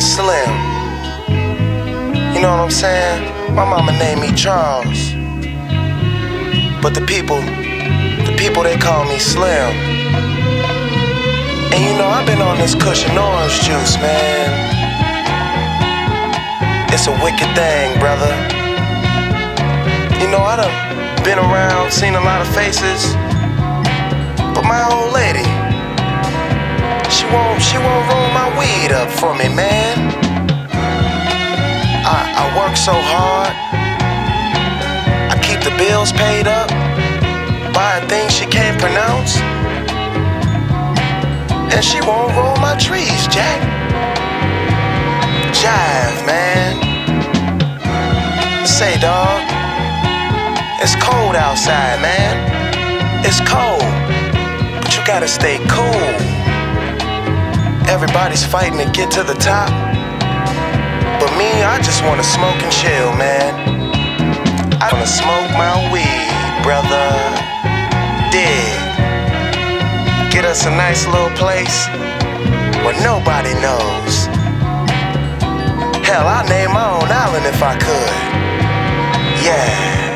Slim. You know what I'm saying? My mama named me Charles. But the people, the people they call me Slim. And you know, I've been on this cushion orange juice, man. It's a wicked thing, brother. You know, I done been around, seen a lot of faces. But my old lady, she won't, she won't weed up for me, man. I, I work so hard. I keep the bills paid up, Buy a thing she can't pronounce. And she won't roll my trees, Jack. Jive, man. Say, dog, it's cold outside, man. It's cold, but you gotta stay cool. Everybody's fighting to get to the top. But me, I just wanna smoke and chill, man. I wanna smoke my weed, brother. Dig. Get us a nice little place where nobody knows. Hell, I'd name my own island if I could. Yeah.